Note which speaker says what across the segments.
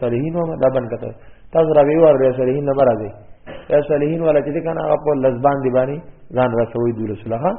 Speaker 1: صالحین و دا بن کته تاسو راوی ور ریا صالحین نه راځي یا صالحین ولا چې کنه هغه په لزبان دی باندې ځان رسوي دول رسول الله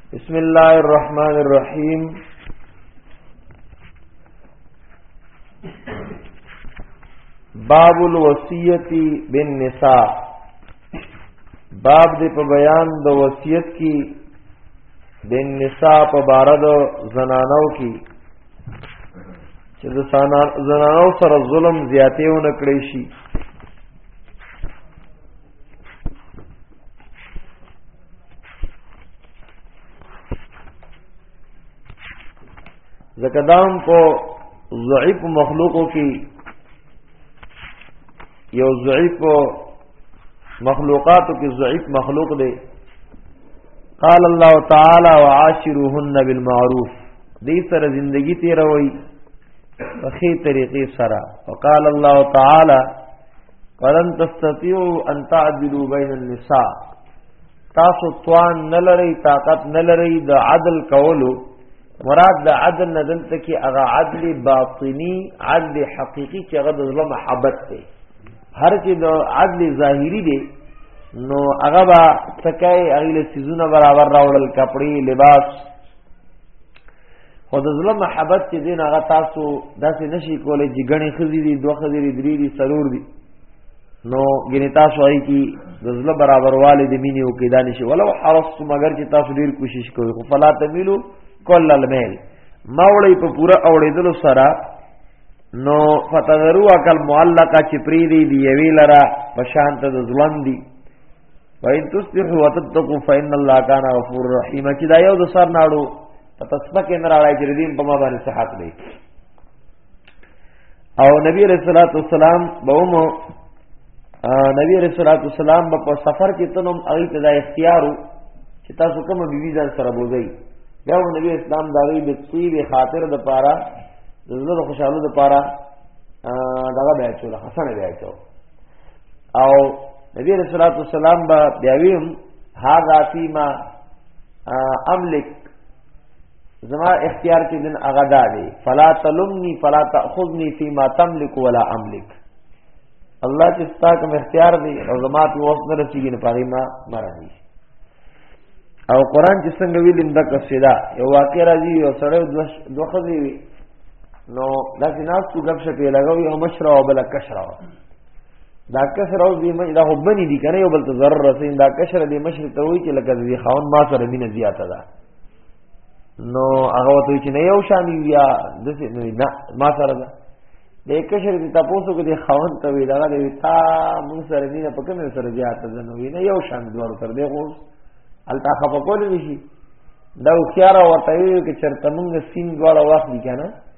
Speaker 1: بسم الله الرحمن الرحیم باب الوصیتی بالنساء باب دې په بیان د وصیت کې د نساء په بار د زنانو کې چې د زنانو سره ظلم زیاتې ونه کړې شي ځکه دا هم په ضعیف مخلوقو کې یو ضعیف مخلوقاتو کې ضعیف مخلوق دی قال الله تعالی وعاشرهن بالمعروف دې سره زندگی تیروي په خې طریقې سره وقال الله تعالی ولن تستطيعوا ان تعدلوا بين النساء تاسو توان نه لري طاقت نه لري د عدل کولو مراد د عدل نه دلته کې هغه عدل باطنی عدل حقيقي چې هغه د ظلم محبت دی هر چې د عدل ظاهري دی نو هغه با تکای اغیل سيزونه برابر راوړل کپڑے لباس خو د ظلم محبت چې دین هغه تاسو داسې نشي کولای چې غني خزي دي دوه خزي دي درې دي سرور دي نو ګنې تاسو وايي چې د ظلم برابر والي د مینې او کې دانش ولو حرصت مگر چې تاسو ډیر کوشش کوئ خو فلا تميلو کل الميل ماوړی په پورا اوړېدل سره نو فتذروا کل معلقه چې پری دی دی ویلرا په شان ته د ظلم دی وَإِن تُصْلِحُوا وَتَتَّقُوا فَإِنَّ اللَّهَ كَانَ غَفُورًا رَّحِيمًا چې دا یو د سر ناړو په تسبه کې نه راړای چې دین په ما باندې صحت دی او نبی علیہ الصلوۃ والسلام بوم نبی علیہ الصلوۃ والسلام په سفر کې تنم اغه ته دا اختیارو چې تاسو کوم بیبي ځان سره بوزي دا نبی اسلام دا وی د طیب خاطر د پاره د زړه خوشاله د پاره دغه بیا چول حسن بیا چول او نبی رسول الله صلی الله علیه وسلم با بیاویم هاذا فیما املک زما اختیار کې دن اغدا دی فلا تلمنی فلا تاخذنی فيما تملك ولا املك الله چې ستا کوم اختیار دی او زما په وخت نه رسیږي نه پاره ما مرادي او قران چې څنګه ویل انده قصیدا یو واقع راځي یو سره دوه خزي وي نو دا چې ناس کو غب شپې لګاو یو مشره او بل کشره دا کشره او دی مې دا هبني دي کنه یو بل ته ضرر رسین دا کشره دی مشره ته وی چې لکه دی خاون ما سره مینه زیاته ده نو هغه وته چې نه یو شان یا د څه نه نه ما سره ده د کشر د تاسو کې د خوان ته وی دا د تا مون سره نه په کوم سره زیات ده نو نه یو شان دوه تر دې خو التا خپل کول نشي دا خيار ورته یو کې چرته مونږ سین دواړه واخلي کنه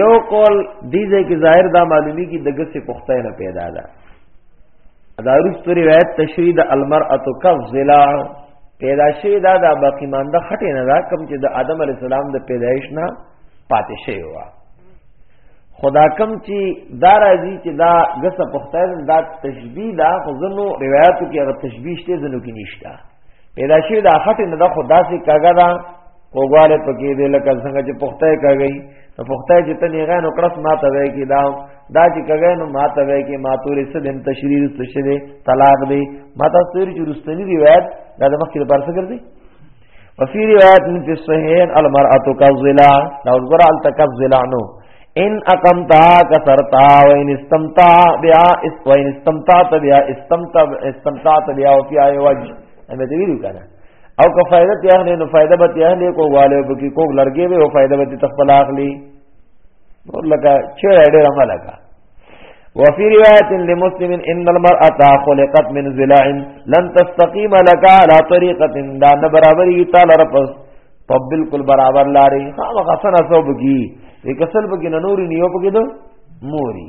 Speaker 1: یو قول دې دې کې ظاهر دا معلومی کی دغه څه پخته نه پیدا ده دا رسو روایت تشریح د المرأه کذلا پیدا شوی دا د باقی مانده خټه نه دا کم چې د آدم علی السلام د پیدایش نه پاتې شوی و خدا کم چې دا راځي چې دا غصه پختای دا تشبیه دا خو زنو روایتو کې هغه تشبیه شته زنو کې نشته پیدا شوی دا خټه نه دا خدا سي کاګه دا وګواله پکې دې لکه څنګه چې پخته کوي نو پخته چې تنه غانو کړس ماته وای کی دا دا چې کوي نو ماته وای کی ماتورې څه دین تشریح څه شه طلاق دی ماته سوري چې رستنی روایت دا د مخکې لپاره څه ګرځي وفي روایت من في الصحيحين المرأة كالظلع لو الغرا التكالظلع نو ان اقمتا کثرتا وان استمتا بیا اس وان استمتا بیا استمتا استمتا بیا او فی ای وجه انا دی ویلو کنه او که فائدہ تی اخلی نو فائدہ به تی اخلی کو والے به کی کو لرګي به او فائدہ به تی تخپل اخلی نور لگا چیرې ډېر عمل لگا وفي روایت لمسلم ان المرأه خلقت من ضلع لن تستقيم لك على طريقه دا نه برابرې تعالی رب په بالکل برابر لاري خامخا سره سوب کی یک اصل بګی نوري نیو بګی دو موري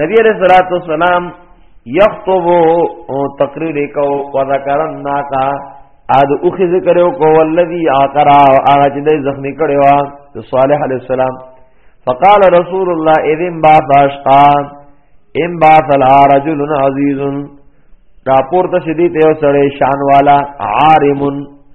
Speaker 1: نبی علیہ الصلوۃ والسلام یخطب او تقریر کو و ذکر الناقه اد او خذ کرو کو والذی اقرا اج دې زخمی کړو صالح علیہ السلام فقال رسول الله اذن با فاشقا ام با فلا رجل عزیز راپور ته شدی ته سړی شان والا عارمن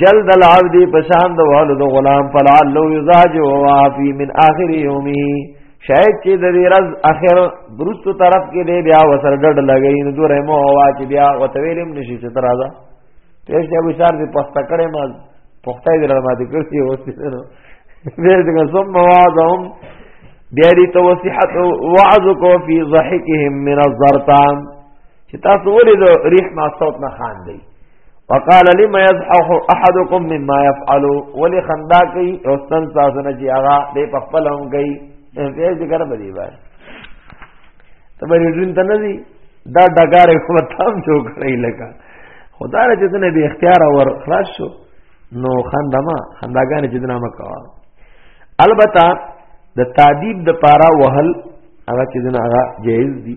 Speaker 1: جلد العبد پشان د والو د غلام فلعل لو یزاج و وافی من اخر یومی شاید چې د دې رز اخر برستو طرف کې دی بیا وسر ډډ لګی نو دوره مو هوا چې بیا وتویلم نشي چې تر راځه تیش دی به شار دې پخته کړې ما پخته دې را ماته کړې اوس دې نو دې څنګه ثم وعدهم بیا دې توصیحت وعظک فی ضحکهم من الزرطان چې تاسو ولې د ریح ما صوت نه خان دی وقال لما يضحك احدكم مما يفعل ولي خندا کوي او ستن تاسو نه چې هغه دې په خپل هم کوي دې ذکر به دی بار ته به رین ته نه دی دا ډګارې خو تام شو کړی لکه خدای له چې نه به اختیار ور خلاص شو نو خندا ما خنداګان چې نه ما کوا البته د تعذيب د پارا وهل هغه چې نه هغه جایز دي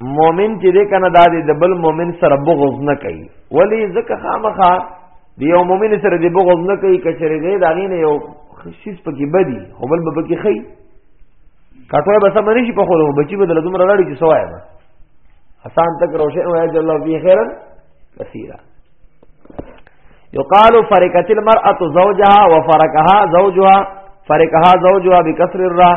Speaker 2: مؤمن
Speaker 1: چې دې کنه دا دې د بل مؤمن سره بغض نه کوي ولی ځکه خامخا دی یو مؤمن سره دې بغض نه کوي کچره دې دا نه یو خصیص پکې بدی خو بل به پکې خي کټوه به سم نشي په خو بچي به دلته مر راړي چې سوای ما حسان تک روشه او اجل الله فی خیرا کثیرا یقال فرقت المرأه زوجها وفرقها زوجها فرقها زوجها بکسر الراء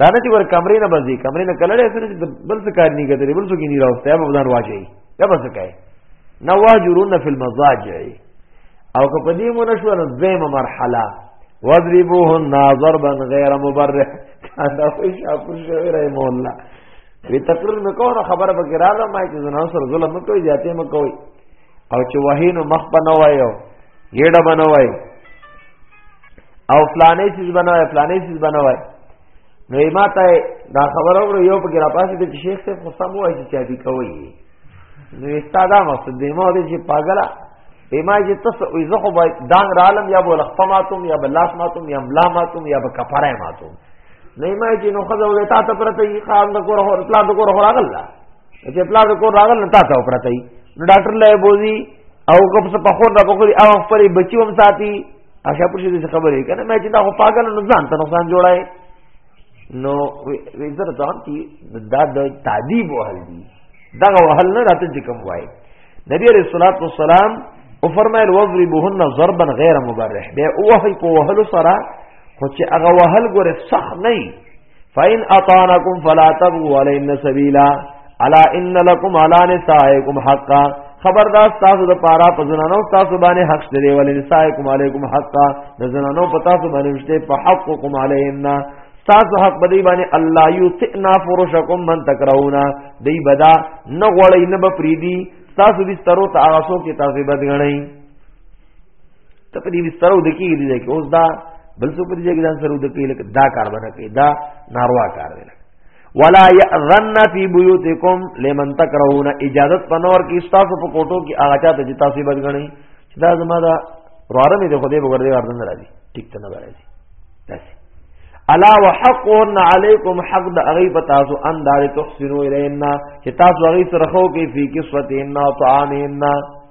Speaker 1: دا نه چې ور کمرې نه بځي کمرې نه کلړې سره چې بل څه کار نه کوي بل څه کې نه راوسته به بدن واچي یا بس کوي نو واجرون فی المضاجع او که په دې مونږ شو نو دیمه مرحله وضربوهن ضربا غیر مبرح دا خو شاپور شوی رحم الله وی تقریر مې کوو خبره به کې راغله ما چې زنان سره ظلم مکوئ زیاتې مکوئ او چې وهینو مخ بنوای او یډه بنوای او فلانې چیز بنوای فلانې چیز بنوای نو یې ماته دا خبر اورو یو په ګرا پاسې د شیخ ته خو سم وایي چې چابي کوي نو استاد مقصد دی مو دې چې پاګلا ایما چې تاسو وي زه خو دان رالم یا بول خپماتم یا بلاس ماتم یا ملاماتم یا بکفره ماتم نه ما چې نو خزه وې تا ته پرته یې خان د کور هو پلا د کور هو راغله چې پلار کو راغل نه تاسو پرته ای نو ډاکټر لای بوزي او کوم څه په خور را بخوري او خپل بچي هم ساتي اشه پر شي خبرې کنه مې چې دا خو پاګل نه ځان ته نقصان جوړای نو وزر ته کی دا د تعذيب وهل دي دا وهل نه راته چې کوم وای نبی عليه الصلاه والسلام او فرمایل وضربهن ضربا غیر مبرح به او وهي په وهلو سره خو چې هغه وهل ګوره صح نه فاین اطانکم فلا تبغوا علینا سبیلا الا ان لکم علی نسائکم حقا خبردار تاسو د پارا په زنانو تاسو باندې حق شته دی ولې نسائکم علیکم حقا د زنانو په تاسو باندې شته په حقکم علینا تاسو حق بدی باندې الله یوتنا فرشکم من تکرونا دی بدا نه غړی نه بپریدي تاسو بسترو ته هغه څوک تاسو بد غړی ته په دې بستر او د کې دې کې اوس دا بل څه په دې کې ځان سره د کې لکه دا کار باندې کې دا ناروا کار دی ولا یاذن فی بیوتکم لمن تکرهون اجازه پنور کې تاسو په کوټو کې هغه چاته چې تاسو بدګنی چې دا زما دا راره مې د خدای بغیر دی ورته نه راځي ټیک ته نه راځي داسې الا وحق علیکم حق د اغي پتا سو اندار تحسنوا الینا چې تاسو اغي سره خو کې فی قصته ان طعام ان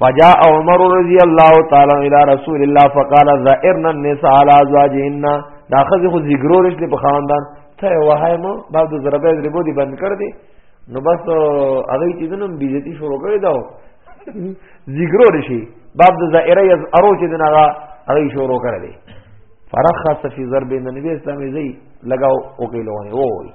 Speaker 1: فجاء عمر رضی الله تعالی الى رسول الله فقال زائرنا النساء على ازواجهن دا خزه خو زیګرو رسل په خاندان ته وهای مو بعد ضربه ضربو دی بند کړ دی نو بس هغه چې دنم بیزتی شروع کړی دا زیګرو رشي باب د زائره یز ارو چې دغه هغه شروع کړی فرخص فی ضرب النبی اسلام زی لگاو او کې لوونه وای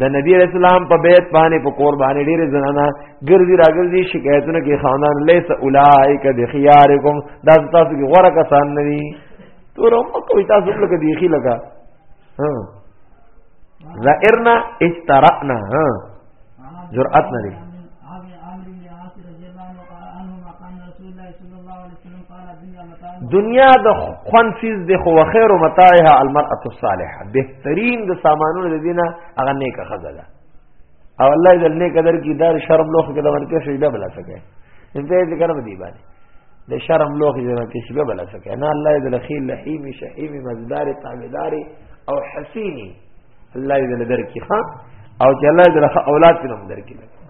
Speaker 1: د نبی رسول الله په بیت باندې په کور باندې ډېر زنانه ګرځي راګرځي شکایتونه کوي خاندان لیس اولائک بخیارکم دا تاسو کې غوړه کسان نه دي تور هم کوي تاسو لکه دی خي لگا ها زائرنا اشترقنا ها جرأت نه دنیا د خوان چیز دی خو خیر متاعها المرأه الصالحه بهترین د سامانونو د دینه هغه نیکه خزه ده او الله دې نیک قدر کی دار شرم لوخ کې د ورکه سجده بلا سکے ان دې ذکر به دی باندې د شرم لوخ دې ورکه سجده بلا سکے نه الله دې لخیل لحیم شحیم مزدار تعبدار او حسینی الله دې درکې ها او چې الله دې اولاد کې هم درکې